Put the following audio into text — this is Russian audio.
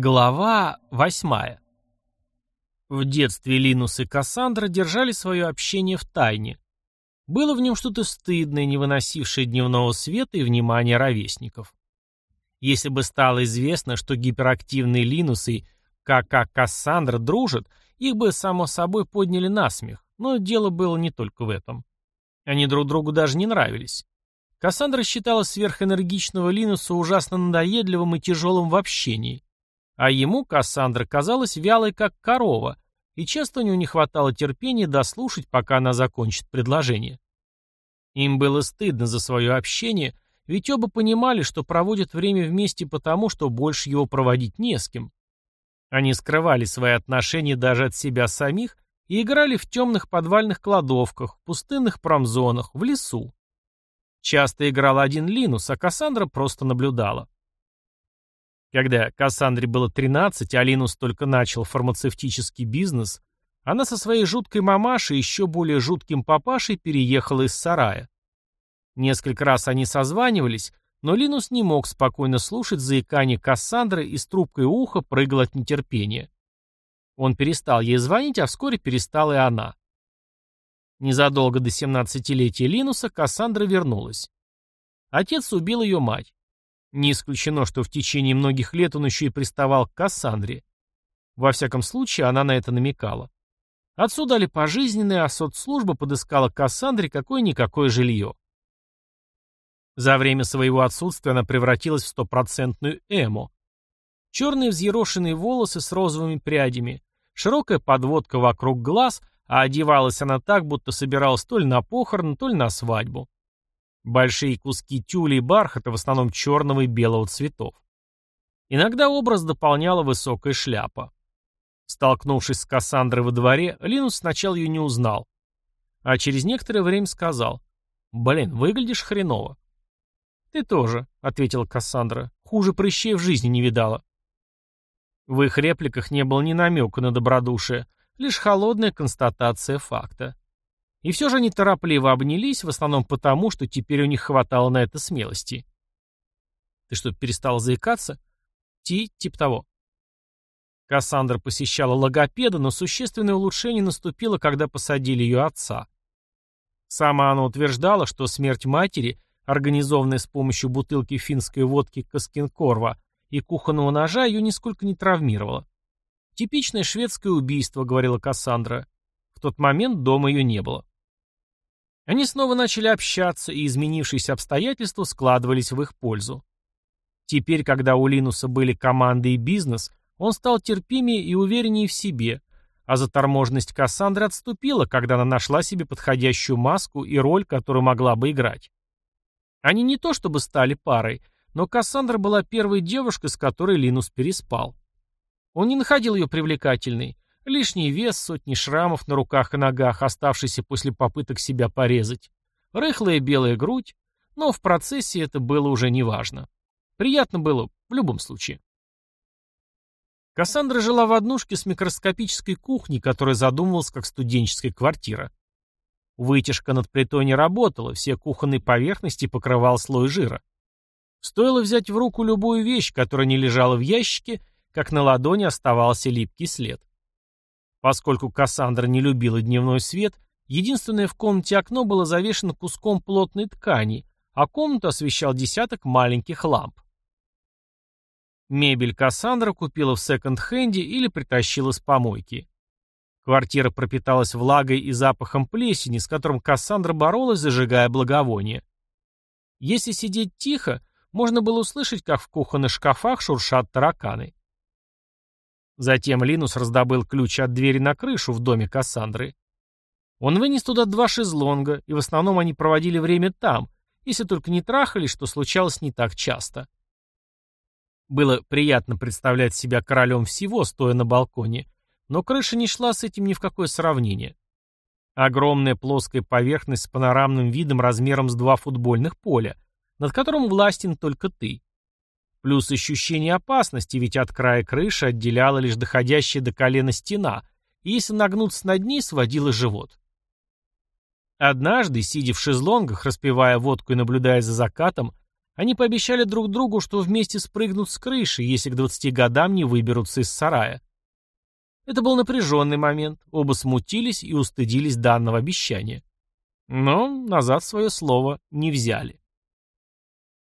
Глава восьмая. В детстве Линус и Кассандра держали свое общение в тайне. Было в нем что-то стыдное, не выносившее дневного света и внимания ровесников. Если бы стало известно, что гиперактивные Линус и КК Кассандра дружат, их бы, само собой, подняли на смех, но дело было не только в этом. Они друг другу даже не нравились. Кассандра считала сверхэнергичного Линуса ужасно надоедливым и тяжелым в общении а ему Кассандра казалась вялой, как корова, и часто у него не хватало терпения дослушать, пока она закончит предложение. Им было стыдно за свое общение, ведь оба понимали, что проводят время вместе потому, что больше его проводить не с кем. Они скрывали свои отношения даже от себя самих и играли в темных подвальных кладовках, пустынных промзонах, в лесу. Часто играл один Линус, а Кассандра просто наблюдала. Когда Кассандре было 13, а Линус только начал фармацевтический бизнес, она со своей жуткой мамашей и еще более жутким папашей переехала из сарая. Несколько раз они созванивались, но Линус не мог спокойно слушать заикание Кассандры и с трубкой уха прыгал от нетерпения. Он перестал ей звонить, а вскоре перестала и она. Незадолго до 17-летия Линуса Кассандра вернулась. Отец убил ее мать. Не исключено, что в течение многих лет он еще и приставал к Кассандре. Во всяком случае, она на это намекала. Отцу дали пожизненное, а соцслужба подыскала Кассандре какое-никакое жилье. За время своего отсутствия она превратилась в стопроцентную эмо. Черные взъерошенные волосы с розовыми прядями, широкая подводка вокруг глаз, а одевалась она так, будто собиралась то ли на похороны, то ли на свадьбу. Большие куски тюля и бархата, в основном черного и белого цветов. Иногда образ дополняла высокая шляпа. Столкнувшись с Кассандрой во дворе, Линус сначала ее не узнал. А через некоторое время сказал, «Блин, выглядишь хреново». «Ты тоже», — ответила Кассандра, — «хуже прыщей в жизни не видала». В их репликах не было ни намека на добродушие, лишь холодная констатация факта. И все же они торопливо обнялись, в основном потому, что теперь у них хватало на это смелости. «Ты что, перестал заикаться?» «Ти, типа того». Кассандра посещала логопеда, но существенное улучшение наступило, когда посадили ее отца. Сама она утверждала, что смерть матери, организованная с помощью бутылки финской водки Каскинкорва и кухонного ножа, ее нисколько не травмировала. «Типичное шведское убийство», — говорила Кассандра. В тот момент дома ее не было. Они снова начали общаться, и изменившиеся обстоятельства складывались в их пользу. Теперь, когда у Линуса были команды и бизнес, он стал терпимее и увереннее в себе, а заторможенность Кассандры отступила, когда она нашла себе подходящую маску и роль, которую могла бы играть. Они не то чтобы стали парой, но Кассандра была первой девушкой, с которой Линус переспал. Он не находил ее привлекательной, Лишний вес, сотни шрамов на руках и ногах, оставшиеся после попыток себя порезать. Рыхлая белая грудь, но в процессе это было уже неважно. Приятно было в любом случае. Кассандра жила в однушке с микроскопической кухней, которая задумывалась как студенческая квартира. Вытяжка над плитой не работала, все кухонные поверхности покрывал слой жира. Стоило взять в руку любую вещь, которая не лежала в ящике, как на ладони оставался липкий след. Поскольку Кассандра не любила дневной свет, единственное в комнате окно было завешено куском плотной ткани, а комнату освещал десяток маленьких ламп. Мебель Кассандра купила в секонд-хенде или притащила с помойки. Квартира пропиталась влагой и запахом плесени, с которым Кассандра боролась, зажигая благовоние. Если сидеть тихо, можно было услышать, как в кухонных шкафах шуршат тараканы. Затем Линус раздобыл ключ от двери на крышу в доме Кассандры. Он вынес туда два шезлонга, и в основном они проводили время там, если только не трахались, что случалось не так часто. Было приятно представлять себя королем всего, стоя на балконе, но крыша не шла с этим ни в какое сравнение. Огромная плоская поверхность с панорамным видом размером с два футбольных поля, над которым властен только ты. Плюс ощущение опасности, ведь от края крыши отделяла лишь доходящая до колена стена, и если нагнуться над ней, сводила живот. Однажды, сидя в шезлонгах, распивая водку и наблюдая за закатом, Они пообещали друг другу, что вместе спрыгнут с крыши, если к 20 годам не выберутся из сарая. Это был напряженный момент, оба смутились и устыдились данного обещания. Но назад свое слово не взяли.